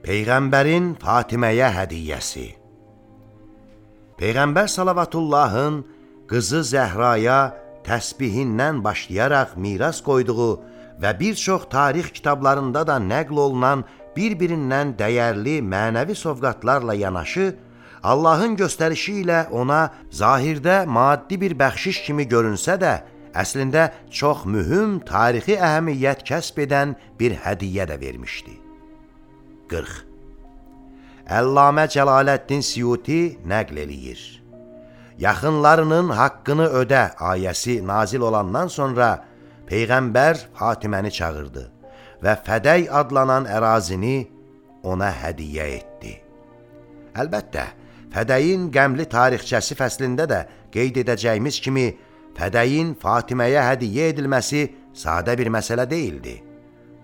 Peyğəmbərin Fatiməyə hədiyyəsi Peyğəmbər salavatullahın qızı Zəhraya təsbihindən başlayaraq miras qoyduğu və bir çox tarix kitablarında da nəql olunan bir-birindən dəyərli mənəvi sovqatlarla yanaşı, Allahın göstərişi ilə ona zahirdə maddi bir bəxşiş kimi görünsə də, əslində çox mühüm tarixi əhəmiyyət kəsb edən bir hədiyyə də vermişdi. 40. Əllamə Cəlaləddin Siyuti nəql eləyir. Yaxınlarının haqqını ödə ayəsi nazil olandan sonra Peyğəmbər Fatiməni çağırdı və Fədəy adlanan ərazini ona hədiyyə etdi. Əlbəttə, Fədəyin qəmli tarixçəsi fəslində də qeyd edəcəyimiz kimi Fədəyin Fatiməyə hədiyyə edilməsi sadə bir məsələ deyildi.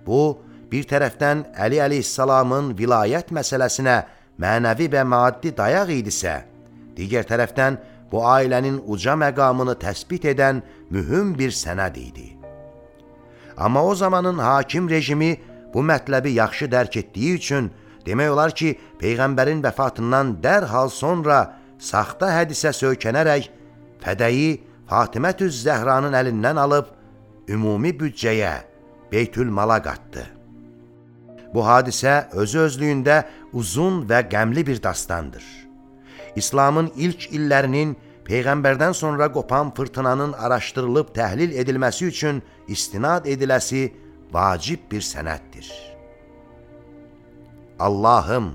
Bu, bir tərəfdən Əli əleyhissalamın vilayət məsələsinə mənəvi və maddi dayaq idisə, digər tərəfdən bu ailənin uca məqamını təsbit edən mühüm bir sənəd idi. Amma o zamanın hakim rejimi bu mətləbi yaxşı dərk etdiyi üçün demək olar ki, Peyğəmbərin vəfatından dərhal sonra saxta hədisə söykənərək fədəyi Fatimətüz Zəhranın əlindən alıb ümumi büdcəyə, Beytül Mala qatdı. Bu hadisə özü özlüyündə uzun və qəmli bir dastandır. İslamın ilk illərinin Peyğəmbərdən sonra qopan fırtınanın araşdırılıb təhlil edilməsi üçün istinad ediləsi vacib bir sənəddir. Allahım,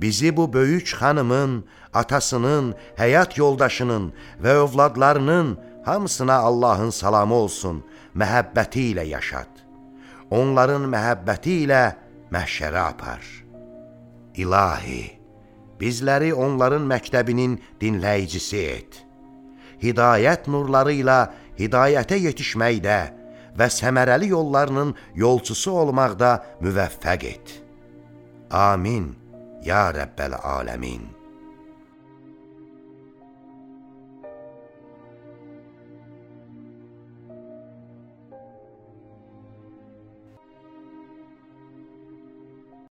bizi bu böyük xanımın, atasının, həyat yoldaşının və övladlarının hamısına Allahın salamı olsun, məhəbbəti ilə yaşat. Onların məhəbbəti ilə məhşərə apar. İlahi, bizləri onların məktəbinin dinləyicisi et. Hidayət nurları ilə hidayətə yetişməkdə və səmərəli yollarının yolçusu olmaqda müvəffəq et. Amin, ya Rəbbəl aləmin.